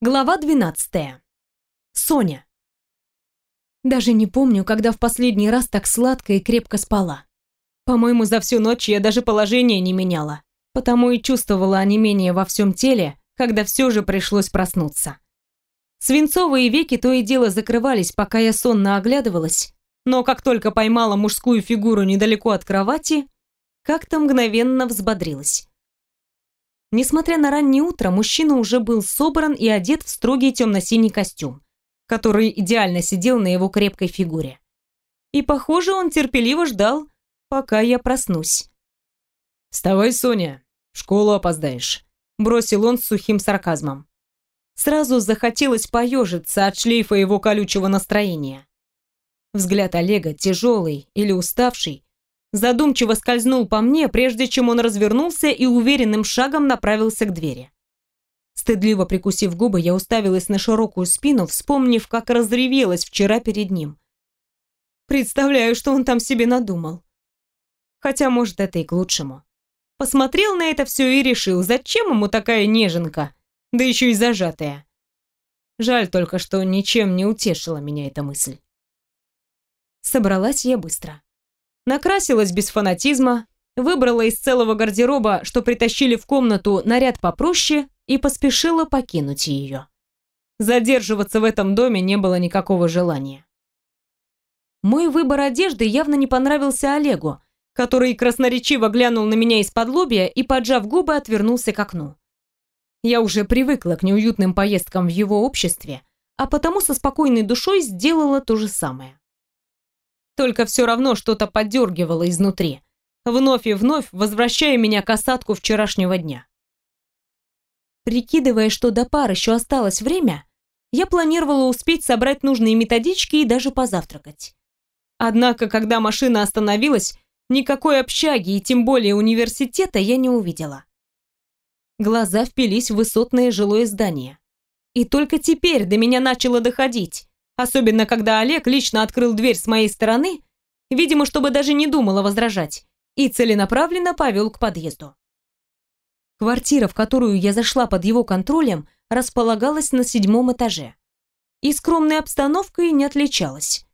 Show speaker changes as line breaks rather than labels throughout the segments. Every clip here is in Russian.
Глава 12. Соня. Даже не помню, когда в последний раз так сладко и крепко спала. По-моему, за всю ночь я даже положение не меняла, потому и чувствовала онемение во всем теле, когда все же пришлось проснуться. Свинцовые веки то и дело закрывались, пока я сонно оглядывалась, но как только поймала мужскую фигуру недалеко от кровати, как-то мгновенно взбодрилась. Несмотря на раннее утро, мужчина уже был собран и одет в строгий темно-синий костюм, который идеально сидел на его крепкой фигуре. И, похоже, он терпеливо ждал, пока я проснусь.
«Вставай, Соня, в школу опоздаешь», — бросил он с сухим сарказмом.
Сразу захотелось поежиться от шлейфа его колючего настроения. Взгляд Олега, тяжелый или уставший, задумчиво скользнул по мне, прежде чем он развернулся и уверенным шагом направился к двери. Стыдливо прикусив губы, я уставилась на широкую спину, вспомнив, как разревелась вчера перед ним. Представляю, что он там себе надумал. Хотя, может, это и к лучшему. Посмотрел на это все и решил, зачем ему такая неженка, да еще и зажатая. Жаль только, что ничем не утешила меня эта мысль. Собралась я быстро. Накрасилась без фанатизма, выбрала из целого гардероба, что притащили в комнату, наряд попроще и поспешила покинуть ее. Задерживаться в этом доме не было никакого желания. Мой выбор одежды явно не понравился Олегу, который красноречиво глянул на меня из-под лобья и, поджав губы, отвернулся к окну. Я уже привыкла к неуютным поездкам в его обществе, а потому со спокойной душой сделала то же самое. Только все равно что-то подергивало изнутри, вновь и вновь возвращая меня к осадку вчерашнего дня. Прикидывая, что до пар еще осталось время, я планировала успеть собрать нужные методички и даже позавтракать. Однако, когда машина остановилась, никакой общаги и тем более университета я не увидела. Глаза впились в высотное жилое здание. И только теперь до меня начало доходить. Особенно, когда Олег лично открыл дверь с моей стороны, видимо, чтобы даже не думала возражать, и целенаправленно повел к подъезду. Квартира, в которую я зашла под его контролем, располагалась на седьмом этаже. И скромной обстановкой не отличалась.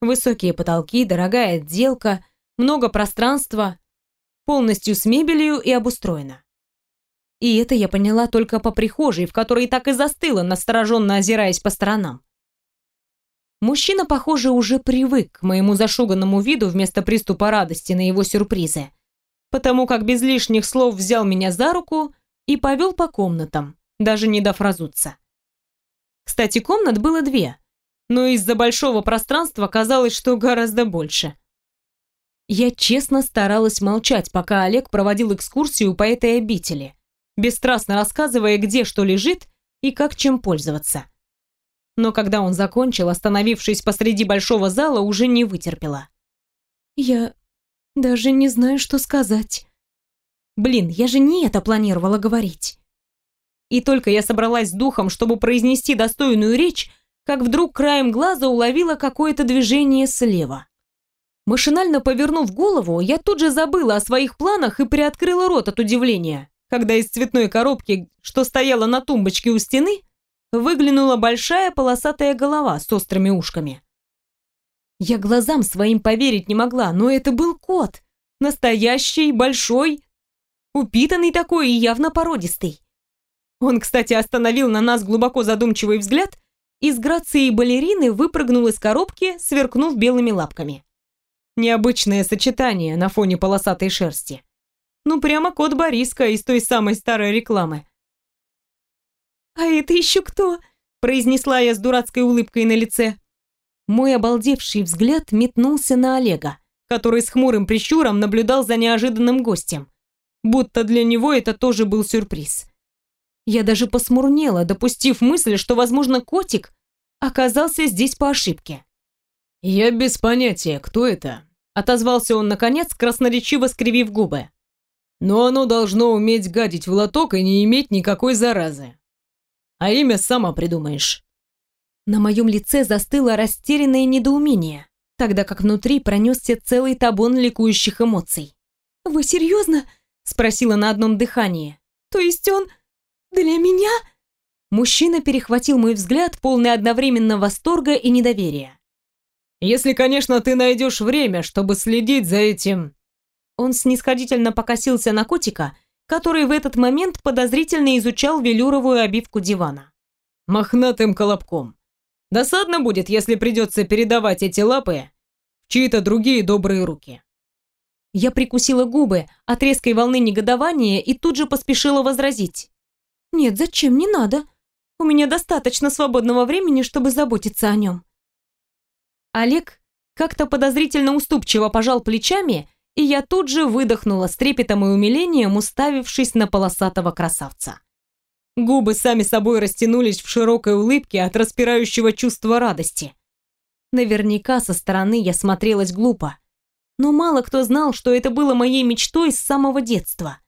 Высокие потолки, дорогая отделка, много пространства, полностью с мебелью и обустроена. И это я поняла только по прихожей, в которой так и застыла, настороженно озираясь по сторонам. Мужчина, похоже, уже привык к моему зашуганному виду вместо приступа радости на его сюрпризы, потому как без лишних слов взял меня за руку и повел по комнатам, даже не дав разуться. Кстати, комнат было две, но из-за большого пространства казалось, что гораздо больше. Я честно старалась молчать, пока Олег проводил экскурсию по этой обители, бесстрастно рассказывая, где что лежит и как чем пользоваться но когда он закончил, остановившись посреди большого зала, уже не вытерпела. «Я даже не знаю, что сказать. Блин, я же не это планировала говорить». И только я собралась с духом, чтобы произнести достойную речь, как вдруг краем глаза уловила какое-то движение слева. Машинально повернув голову, я тут же забыла о своих планах и приоткрыла рот от удивления, когда из цветной коробки, что стояла на тумбочке у стены, выглянула большая полосатая голова с острыми ушками. Я глазам своим поверить не могла, но это был кот. Настоящий, большой, упитанный такой и явно породистый. Он, кстати, остановил на нас глубоко задумчивый взгляд и с грацией балерины выпрыгнул из коробки, сверкнув белыми лапками. Необычное сочетание на фоне полосатой шерсти. Ну, прямо кот Бориска из той самой старой рекламы. «А это еще кто?» – произнесла я с дурацкой улыбкой на лице. Мой обалдевший взгляд метнулся на Олега, который с хмурым прищуром наблюдал за неожиданным гостем. Будто для него это тоже был сюрприз. Я даже посмурнела, допустив мысль, что, возможно, котик оказался здесь по ошибке.
«Я без понятия, кто это?» – отозвался он, наконец, красноречиво скривив губы. «Но оно должно уметь гадить в лоток и не иметь никакой заразы а имя сама придумаешь».
На моем лице застыло растерянное недоумение, тогда как внутри пронесся целый табун ликующих эмоций. «Вы серьезно?» – спросила на одном дыхании. «То есть он для меня?» Мужчина перехватил мой взгляд, полный одновременно восторга и недоверия.
«Если, конечно, ты найдешь время, чтобы следить за этим...»
Он снисходительно покосился на котика, который в этот момент подозрительно изучал велюровую обивку дивана.
«Мохнатым колобком. Досадно будет, если придется передавать эти лапы в чьи-то другие добрые руки».
Я прикусила губы от резкой волны негодования и тут же поспешила возразить. «Нет, зачем? Не надо. У меня достаточно свободного времени, чтобы заботиться о нем. Олег как-то подозрительно уступчиво пожал плечами, и я тут же выдохнула с трепетом и умилением, уставившись на полосатого красавца. Губы сами собой растянулись в широкой улыбке от распирающего чувства радости. Наверняка со стороны я смотрелась глупо, но мало кто знал, что это было моей мечтой с самого детства.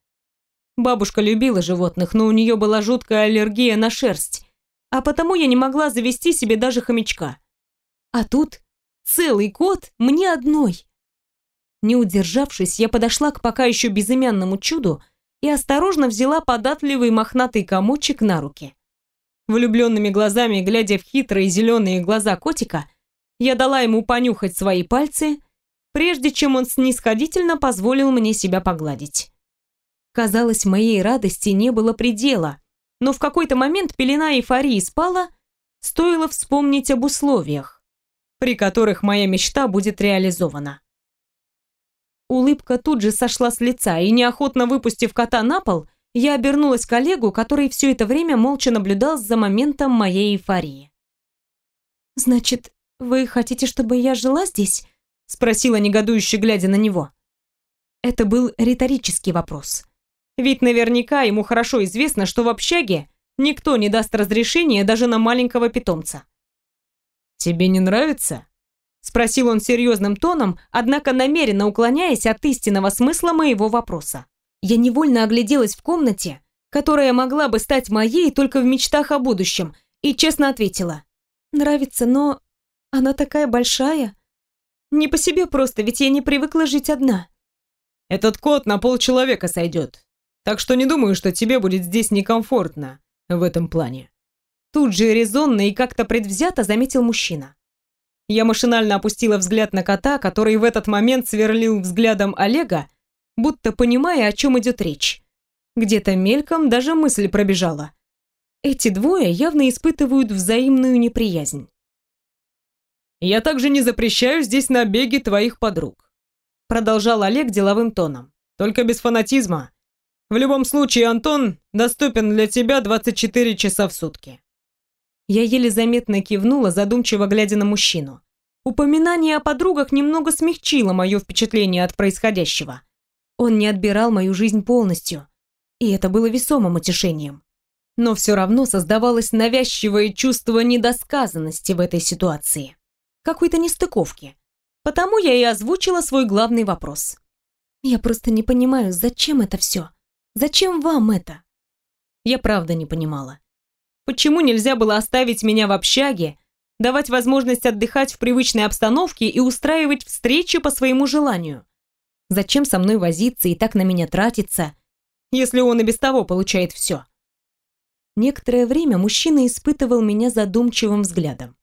Бабушка любила животных, но у нее была жуткая аллергия на шерсть, а потому я не могла завести себе даже хомячка. А тут целый кот мне одной. Не удержавшись, я подошла к пока еще безымянному чуду и осторожно взяла податливый мохнатый комочек на руки. Влюбленными глазами, глядя в хитрые зеленые глаза котика, я дала ему понюхать свои пальцы, прежде чем он снисходительно позволил мне себя погладить. Казалось, моей радости не было предела, но в какой-то момент пелена эйфории спала, стоило вспомнить об условиях, при которых моя мечта будет реализована. Улыбка тут же сошла с лица, и неохотно выпустив кота на пол, я обернулась к Олегу, который все это время молча наблюдал за моментом моей эйфории. «Значит, вы хотите, чтобы я жила здесь?» — спросила негодующе, глядя на него. Это был риторический вопрос. Ведь наверняка ему хорошо известно, что в общаге никто не даст разрешения даже на маленького питомца.
«Тебе не нравится?»
Спросил он серьезным тоном, однако намеренно уклоняясь от истинного смысла моего вопроса. Я невольно огляделась в комнате, которая могла бы стать моей только в мечтах о будущем, и честно ответила. «Нравится, но она такая большая. Не по себе просто, ведь я не привыкла жить одна».
«Этот кот на полчеловека сойдет. Так что не думаю, что тебе будет здесь некомфортно в этом плане.
Тут же резонно и как-то предвзято заметил мужчина. Я машинально опустила взгляд на кота, который в этот момент сверлил взглядом Олега, будто понимая, о чем идет речь. Где-то мельком даже мысль пробежала. Эти двое явно испытывают взаимную неприязнь.
«Я также не запрещаю здесь набеги твоих подруг», продолжал Олег деловым тоном. «Только без фанатизма в любом случае, Антон доступен для тебя 24 часа в сутки.
Я еле заметно кивнула, задумчиво глядя на мужчину. Упоминание о подругах немного смягчило мое впечатление от происходящего. Он не отбирал мою жизнь полностью, и это было весомым утешением. Но все равно создавалось навязчивое чувство недосказанности в этой ситуации. Какой-то нестыковки. Потому я и озвучила свой главный вопрос. Я просто не понимаю, зачем это все? Зачем вам это? Я правда не понимала. Почему нельзя было оставить меня в общаге, давать возможность отдыхать в привычной обстановке и устраивать встречи по своему желанию? Зачем со мной возиться и так на меня тратиться, если он и без того получает все? Некоторое время мужчина испытывал меня задумчивым взглядом.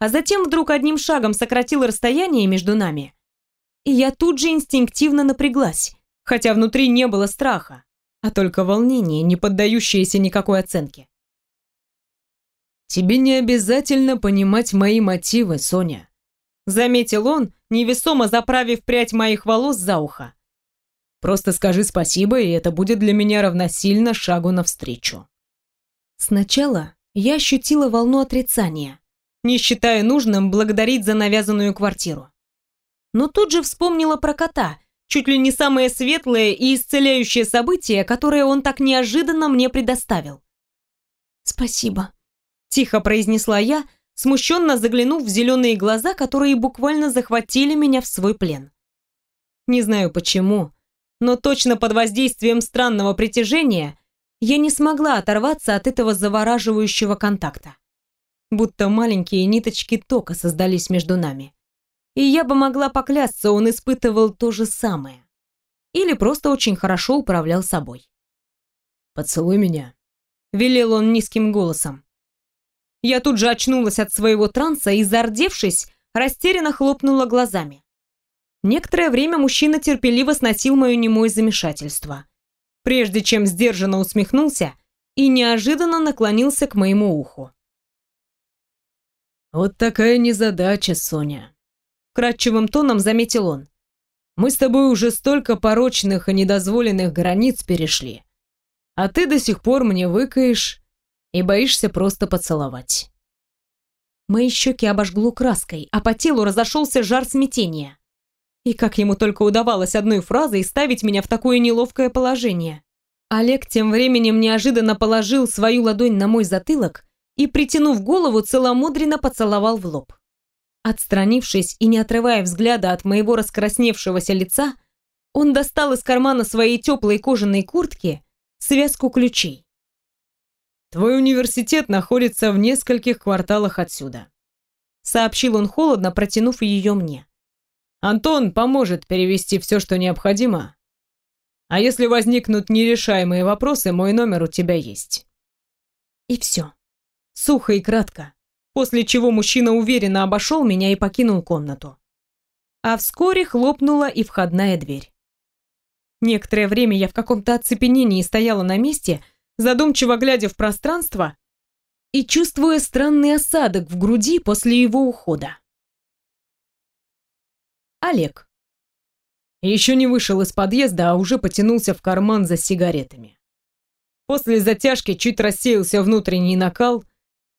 А затем вдруг одним шагом сократил расстояние между нами. И я тут же инстинктивно напряглась, хотя внутри не было страха а только волнение, не поддающееся никакой оценке.
«Тебе не обязательно понимать мои мотивы, Соня»,
заметил он, невесомо заправив прядь моих волос за ухо.
«Просто скажи спасибо, и это будет для меня равносильно шагу навстречу».
Сначала я ощутила волну отрицания, не считая нужным благодарить за навязанную квартиру. Но тут же вспомнила про кота чуть ли не самое светлое и исцеляющее событие, которое он так неожиданно мне предоставил. «Спасибо», — тихо произнесла я, смущенно заглянув в зеленые глаза, которые буквально захватили меня в свой плен. Не знаю почему, но точно под воздействием странного притяжения я не смогла оторваться от этого завораживающего контакта. Будто маленькие ниточки тока создались между нами. И я бы могла поклясться, он испытывал то же самое. Или просто очень хорошо управлял собой.
«Поцелуй меня»,
велел он низким голосом. Я тут же очнулась от своего транса и, зардевшись, растерянно хлопнула глазами. Некоторое время мужчина терпеливо сносил мое немое замешательство, прежде чем сдержанно усмехнулся и неожиданно наклонился к моему уху.
«Вот такая незадача, Соня», — кратчевым тоном заметил он. «Мы с тобой уже столько порочных и недозволенных границ перешли, а ты до сих пор мне выкаешь и боишься просто поцеловать».
Мои щеки обожгло краской, а по телу разошелся жар смятения. И как ему только удавалось одной фразой ставить меня в такое неловкое положение. Олег тем временем неожиданно положил свою ладонь на мой затылок и, притянув голову, целомудренно поцеловал в лоб. Отстранившись и не отрывая взгляда от моего раскрасневшегося лица, он достал из кармана своей теплой кожаной куртки связку ключей.
«Твой университет находится в нескольких кварталах отсюда», сообщил он холодно, протянув ее мне. «Антон поможет перевести все, что необходимо. А если возникнут нерешаемые вопросы, мой номер у тебя есть».
И все. Сухо и кратко, после чего мужчина уверенно обошел меня и покинул комнату. А вскоре хлопнула и входная дверь. Некоторое время я в каком-то оцепенении стояла на месте, задумчиво глядя в пространство и чувствуя странный осадок в груди после его ухода. Олег.
Еще не вышел из подъезда, а уже потянулся в карман за сигаретами. После затяжки чуть рассеялся внутренний накал,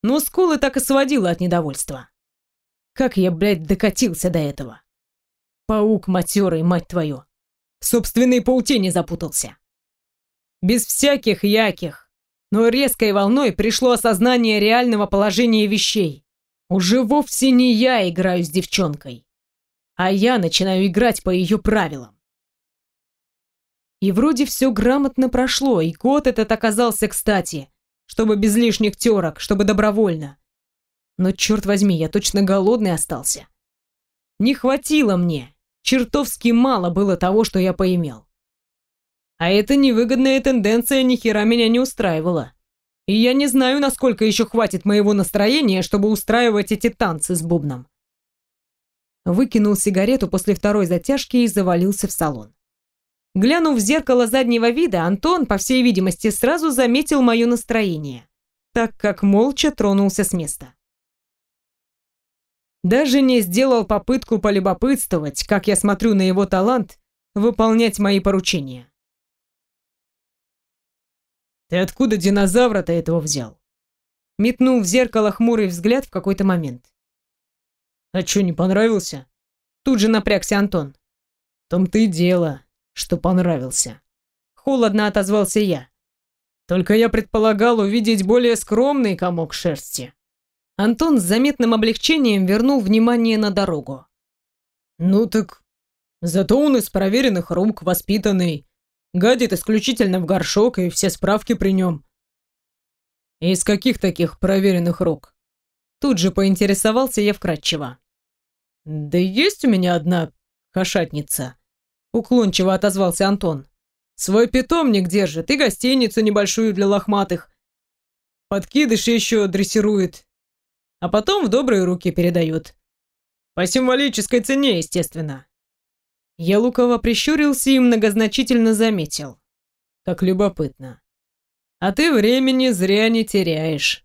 но скулы так и сводило от недовольства. Как я, блядь, докатился до этого? Паук матерый, мать твою. В собственной паутине запутался. Без всяких яких, но резкой волной пришло осознание реального положения вещей. Уже вовсе не я играю с девчонкой, а я начинаю играть по ее правилам. И вроде все грамотно прошло, и кот этот оказался кстати, чтобы без лишних терок, чтобы добровольно. Но, черт возьми, я точно голодный остался. Не хватило мне, чертовски мало было того, что я поимел. А эта невыгодная тенденция ни хера меня не устраивала. И я не знаю, насколько еще хватит моего настроения, чтобы устраивать эти танцы с бубном. Выкинул сигарету после второй затяжки и завалился в салон. Глянув в зеркало заднего вида, Антон, по всей видимости, сразу заметил мое настроение, так как молча тронулся с места. Даже не сделал попытку полюбопытствовать, как я смотрю на его талант выполнять мои поручения. «Ты откуда динозавра-то этого взял?» Метнул в зеркало хмурый взгляд в какой-то момент. «А чё, не понравился?» Тут же напрягся Антон. «В том-то и дело что понравился. Холодно отозвался я. Только я предполагал увидеть более скромный комок шерсти. Антон с заметным облегчением вернул внимание на дорогу. Ну так, зато он из проверенных рук, воспитанный, гадит исключительно в горшок и все справки при нем. Из каких таких проверенных рук? Тут же поинтересовался я вкратчиво. Да есть у меня одна кошатница уклончиво отозвался Антон. Свой питомник держит и гостиницу небольшую для лохматых. Подкидыш еще дрессирует. А потом в добрые руки передает. По символической цене, естественно. Я лукаво прищурился и многозначительно заметил. Как любопытно. А ты времени зря не теряешь.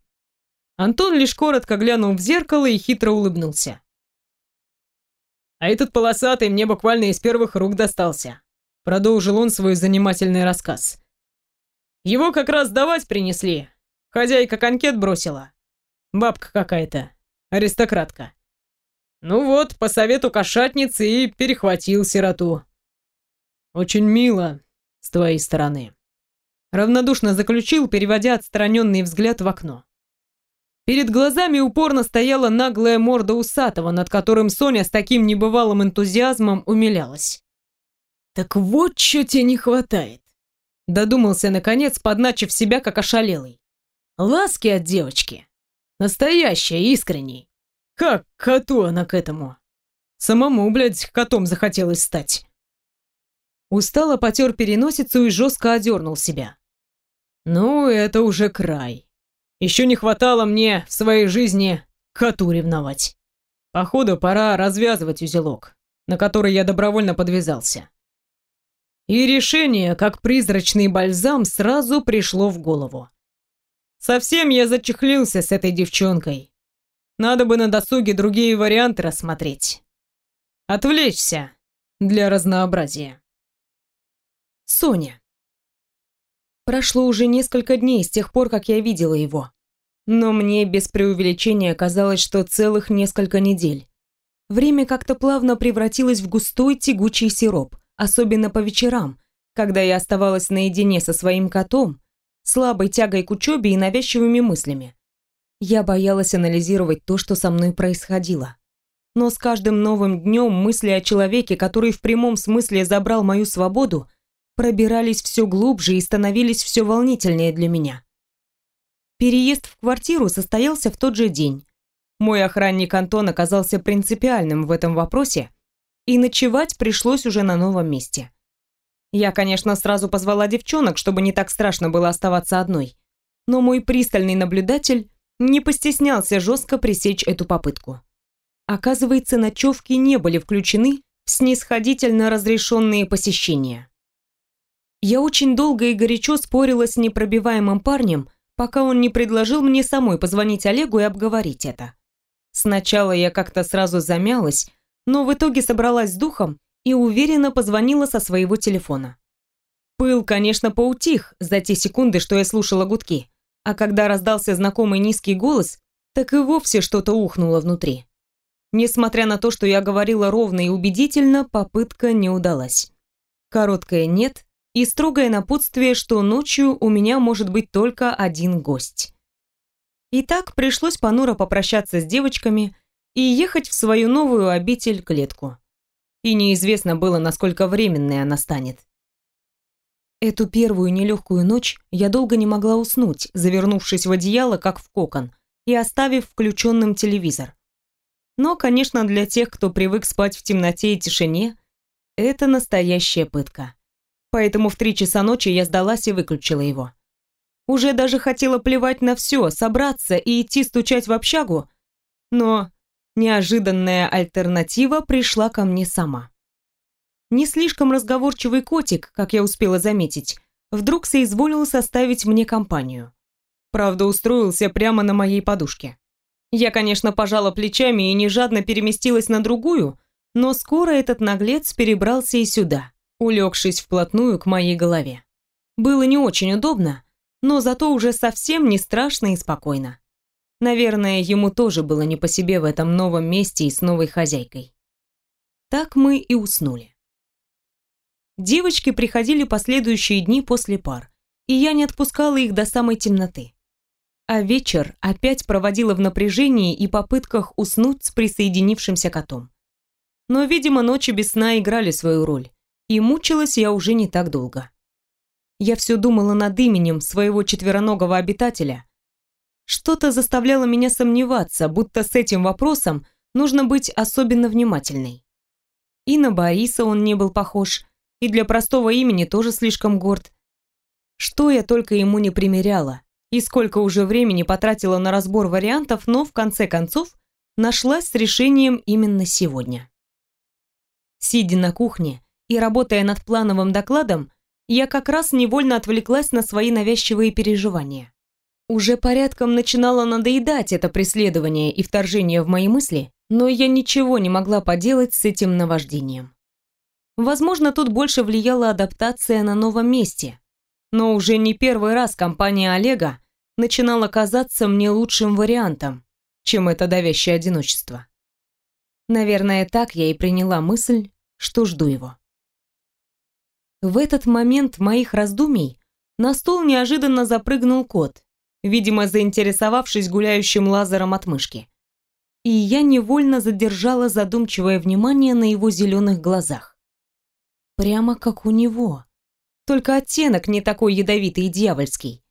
Антон лишь коротко глянул в зеркало и хитро улыбнулся. А этот полосатый мне буквально из первых рук достался. Продолжил он свой занимательный рассказ. Его как раз давать принесли. Хозяйка конкет бросила. Бабка какая-то. Аристократка. Ну вот, по совету кошатницы и перехватил сироту. Очень мило с твоей стороны. Равнодушно заключил, переводя отстраненный взгляд в окно. Перед глазами упорно стояла наглая морда усатого, над которым Соня с таким небывалым энтузиазмом умилялась. «Так вот что тебе не хватает!» Додумался, наконец, подначив себя, как ошалелый. «Ласки от девочки. Настоящая, искренней. Как коту она к этому? Самому, блядь, котом захотелось стать». Устало потер переносицу и жестко одернул себя. Ну, это уже край. Еще не хватало мне в своей жизни коту ревновать. Походу, пора развязывать узелок, на который я добровольно подвязался. И решение, как призрачный бальзам, сразу пришло в голову. Совсем я зачехлился с этой девчонкой. Надо бы на досуге другие варианты рассмотреть. Отвлечься для разнообразия.
Соня. Прошло уже несколько дней с тех пор, как я видела его. Но мне без преувеличения казалось, что целых несколько недель. Время как-то плавно превратилось в густой тягучий сироп, особенно по вечерам, когда я оставалась наедине со своим котом, слабой тягой к учебе и навязчивыми мыслями. Я боялась анализировать то, что со мной происходило. Но с каждым новым днем мысли о человеке, который в прямом смысле забрал мою свободу, пробирались все глубже и становились все волнительнее для меня. Переезд в квартиру состоялся в тот же день. Мой охранник Антон оказался принципиальным в этом вопросе, и ночевать пришлось уже на новом месте. Я, конечно, сразу позвала девчонок, чтобы не так страшно было оставаться одной, но мой пристальный наблюдатель не постеснялся жестко пресечь эту попытку. Оказывается, ночевки не были включены в снисходительно разрешенные посещения. Я очень долго и горячо спорила с непробиваемым парнем, пока он не предложил мне самой позвонить Олегу и обговорить это. Сначала я как-то сразу замялась, но в итоге собралась с духом и уверенно позвонила со своего телефона. Пыл, конечно, поутих за те секунды, что я слушала гудки, а когда раздался знакомый низкий голос, так и вовсе что-то ухнуло внутри. Несмотря на то, что я говорила ровно и убедительно, попытка не удалась. Короткое «нет» и строгое напутствие, что ночью у меня может быть только один гость. Итак, пришлось понуро попрощаться с девочками и ехать в свою новую обитель-клетку. И неизвестно было, насколько временной она станет. Эту первую нелегкую ночь я долго не могла уснуть, завернувшись в одеяло, как в кокон, и оставив включенным телевизор. Но, конечно, для тех, кто привык спать в темноте и тишине, это настоящая пытка. Поэтому в три часа ночи я сдалась и выключила его. Уже даже хотела плевать на все, собраться и идти стучать в общагу, но неожиданная альтернатива пришла ко мне сама. Не слишком разговорчивый котик, как я успела заметить, вдруг соизволил составить мне компанию. Правда, устроился прямо на моей подушке. Я, конечно, пожала плечами и нежадно переместилась на другую, но скоро этот наглец перебрался и сюда, улегшись вплотную к моей голове. Было не очень удобно, но зато уже совсем не страшно и спокойно. Наверное, ему тоже было не по себе в этом новом месте и с новой хозяйкой. Так мы и уснули. Девочки приходили последующие дни после пар, и я не отпускала их до самой темноты а вечер опять проводила в напряжении и попытках уснуть с присоединившимся котом. Но, видимо, ночи без сна играли свою роль, и мучилась я уже не так долго. Я все думала над именем своего четвероногого обитателя. Что-то заставляло меня сомневаться, будто с этим вопросом нужно быть особенно внимательной. И на Бориса он не был похож, и для простого имени тоже слишком горд. Что я только ему не примеряла, и сколько уже времени потратила на разбор вариантов, но в конце концов нашлась с решением именно сегодня. Сидя на кухне и работая над плановым докладом, я как раз невольно отвлеклась на свои навязчивые переживания. Уже порядком начинало надоедать это преследование и вторжение в мои мысли, но я ничего не могла поделать с этим наваждением. Возможно, тут больше влияла адаптация на новом месте, но уже не первый раз компания Олега начинала казаться мне лучшим вариантом, чем это давящее одиночество. Наверное, так я и приняла мысль, что жду его. В этот момент моих раздумий на стол неожиданно запрыгнул кот, видимо, заинтересовавшись гуляющим лазером от мышки. И я невольно задержала задумчивое внимание на его зеленых глазах. Прямо как у него только оттенок не такой ядовитый и дьявольский,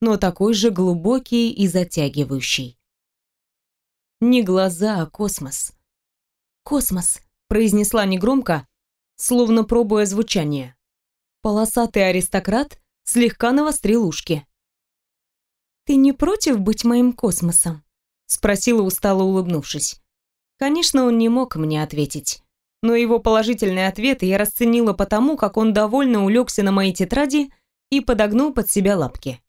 но такой же глубокий и затягивающий. Не глаза, а космос. «Космос», — произнесла негромко, словно пробуя звучание. Полосатый аристократ слегка навострил ушки. «Ты не против быть моим космосом?» спросила устало улыбнувшись. Конечно, он не мог мне ответить, но его положительный ответ я расценила потому, как он довольно улегся на моей тетради и подогнул под себя лапки.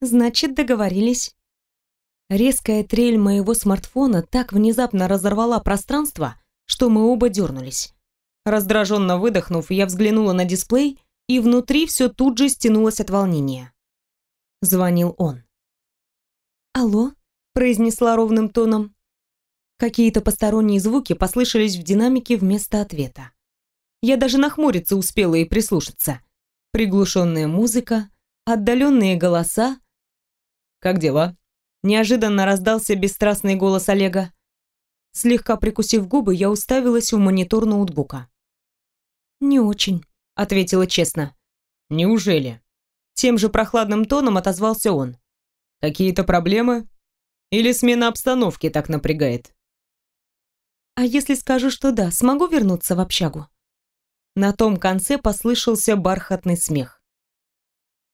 «Значит, договорились». Резкая трель моего смартфона так внезапно разорвала пространство, что мы оба дернулись. Раздраженно выдохнув, я взглянула на дисплей, и внутри все тут же стянулось от волнения. Звонил он. «Алло?» – произнесла ровным тоном. Какие-то посторонние звуки послышались в динамике вместо ответа. Я даже нахмуриться успела и прислушаться. Приглушенная музыка, отдаленные голоса.
«Как дела?»
Неожиданно раздался бесстрастный голос Олега. Слегка прикусив губы, я уставилась в монитор ноутбука. «Не очень», — ответила честно.
«Неужели?»
Тем же прохладным тоном отозвался он.
«Какие-то проблемы? Или смена обстановки так напрягает?»
«А если скажу, что да, смогу вернуться в общагу?» На том конце послышался бархатный смех.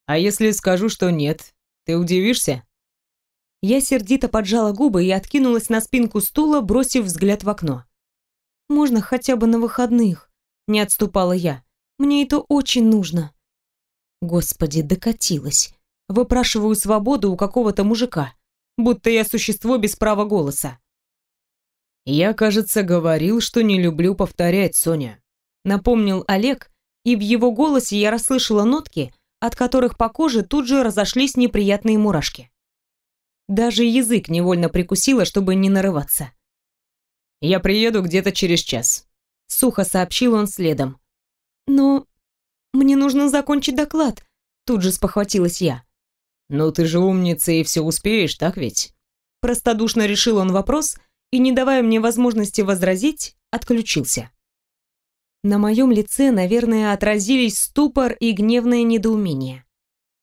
«А если скажу, что нет, ты удивишься?»
Я сердито поджала губы и откинулась на спинку стула, бросив взгляд в окно. «Можно хотя бы на выходных?» Не отступала я. Мне это очень нужно. Господи, докатилась. Выпрашиваю свободу у какого-то мужика, будто я существо без права голоса.
Я, кажется, говорил, что не люблю повторять, Соня.
Напомнил Олег, и в его голосе я расслышала нотки, от которых по коже тут же разошлись неприятные мурашки. Даже язык невольно прикусила, чтобы не нарываться.
Я приеду где-то через час
сухо сообщил он следом. Но мне нужно закончить доклад, тут же спохватилась я.
Ну ты же умница и все успеешь, так ведь?
Простодушно решил он вопрос и, не давая мне возможности возразить, отключился. На моем лице, наверное, отразились ступор и гневное недоумение.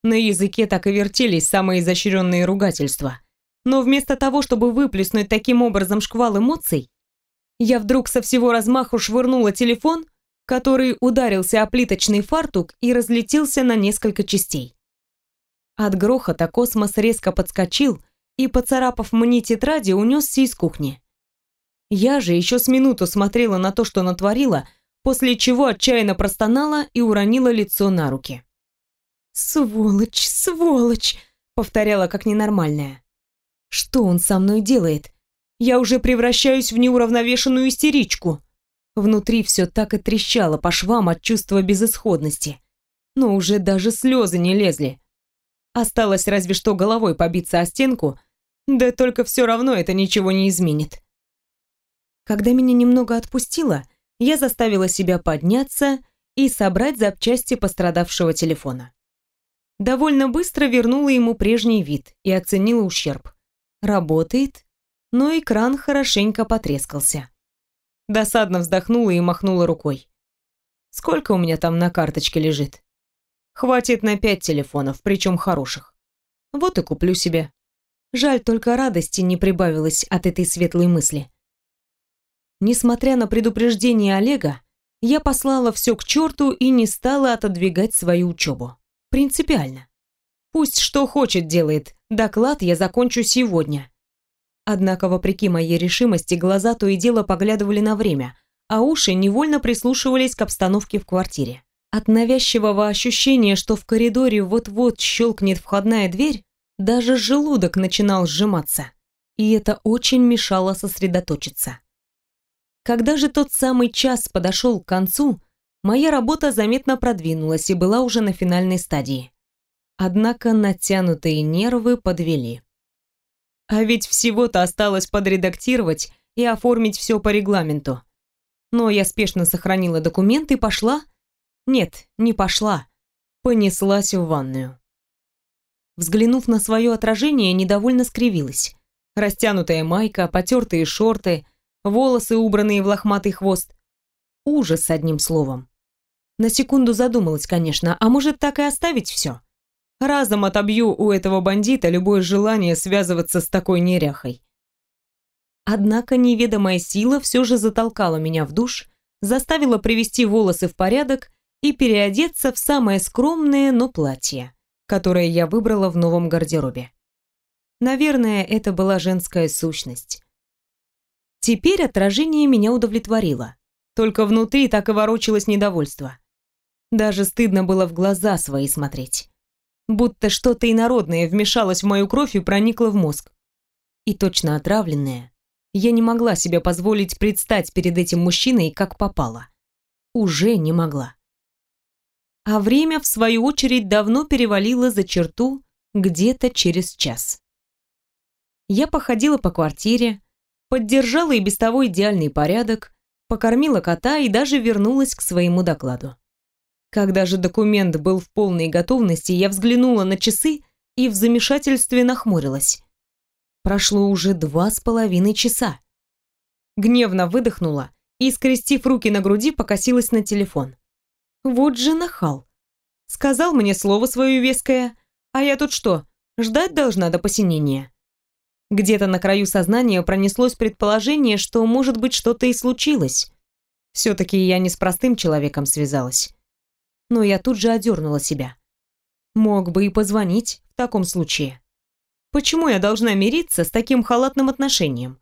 На языке так и вертелись самые изощренные ругательства. Но вместо того, чтобы выплеснуть таким образом шквал эмоций, я вдруг со всего размаху швырнула телефон, который ударился о плиточный фартук и разлетелся на несколько частей. От грохота космос резко подскочил и, поцарапав мне тетради, унесся из кухни. Я же еще с минуту смотрела на то, что натворила, после чего отчаянно простонала и уронила лицо на руки. «Сволочь, сволочь!» — повторяла как ненормальная. «Что он со мной делает? Я уже превращаюсь в неуравновешенную истеричку. Внутри все так и трещало по швам от чувства безысходности. Но уже даже слезы не лезли. Осталось разве что головой побиться о стенку, да только все равно это ничего не изменит. Когда меня немного отпустило, я заставила себя подняться и собрать запчасти пострадавшего телефона. Довольно быстро вернула ему прежний вид и оценила ущерб. Работает но экран хорошенько потрескался. Досадно вздохнула и махнула рукой. Сколько у меня там на карточке лежит? Хватит на пять телефонов, причем хороших. Вот и куплю себе. Жаль, только радости не прибавилось от этой светлой мысли. Несмотря на предупреждение Олега, я послала все к черту и не стала отодвигать свою учебу. Принципиально. Пусть что хочет делает, доклад я закончу сегодня. Однако, вопреки моей решимости, глаза то и дело поглядывали на время, а уши невольно прислушивались к обстановке в квартире. От навязчивого ощущения, что в коридоре вот-вот щелкнет входная дверь, даже желудок начинал сжиматься, и это очень мешало сосредоточиться. Когда же тот самый час подошел к концу, моя работа заметно продвинулась и была уже на финальной стадии. Однако натянутые нервы подвели. А ведь всего-то осталось подредактировать и оформить все по регламенту. Но я спешно сохранила документы и пошла... Нет, не пошла. Понеслась в ванную. Взглянув на свое отражение, недовольно скривилась. Растянутая майка, потертые шорты, волосы, убранные в лохматый хвост. Ужас, одним словом. На секунду задумалась, конечно, а может так и оставить все? Разом отобью у этого бандита любое желание связываться с такой неряхой. Однако неведомая сила все же затолкала меня в душ, заставила привести волосы в порядок и переодеться в самое скромное, но платье, которое я выбрала в новом гардеробе. Наверное, это была женская сущность. Теперь отражение меня удовлетворило. Только внутри так и ворочалось недовольство. Даже стыдно было в глаза свои смотреть. Будто что-то инородное вмешалось в мою кровь и проникло в мозг. И точно отравленное, я не могла себе позволить предстать перед этим мужчиной, как попало. Уже не могла. А время, в свою очередь, давно перевалило за черту где-то через час. Я походила по квартире, поддержала и без того идеальный порядок, покормила кота и даже вернулась к своему докладу. Когда же документ был в полной готовности, я взглянула на часы и в замешательстве нахмурилась. Прошло уже два с половиной часа. Гневно выдохнула и, скрестив руки на груди, покосилась на телефон. Вот же нахал. Сказал мне слово свое веское, а я тут что, ждать должна до посинения? Где-то на краю сознания пронеслось предположение, что, может быть, что-то и случилось. Все-таки я не с простым человеком связалась. Но я тут же одернула себя. Мог бы и позвонить в таком случае. Почему я должна мириться с таким халатным отношением?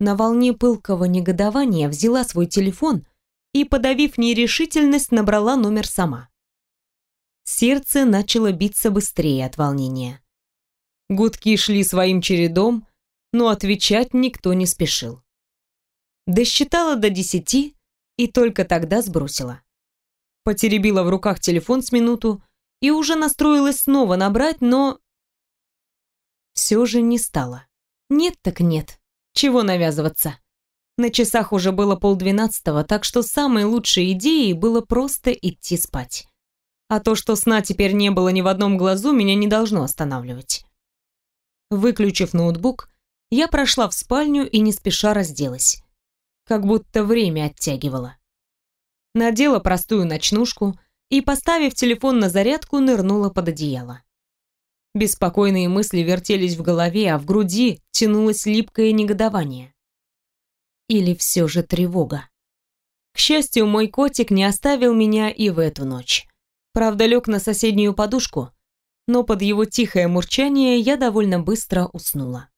На волне пылкого негодования взяла свой телефон и, подавив нерешительность, набрала номер сама. Сердце начало биться быстрее от волнения. Гудки шли своим чередом, но отвечать никто не спешил. Досчитала до десяти и только тогда сбросила. Потеребила в руках телефон с минуту и уже настроилась снова набрать, но... Все же не стало. Нет так нет. Чего навязываться? На часах уже было полдвенадцатого, так что самой лучшей идеей было просто идти спать. А то, что сна теперь не было ни в одном глазу, меня не должно останавливать. Выключив ноутбук, я прошла в спальню и не спеша разделась. Как будто время оттягивала. Надела простую ночнушку и, поставив телефон на зарядку, нырнула под одеяло. Беспокойные мысли вертелись в голове, а в груди тянулось липкое негодование. Или все же тревога. К счастью, мой котик не оставил меня и в эту ночь. Правда, лег на соседнюю подушку, но под его тихое мурчание я довольно быстро уснула.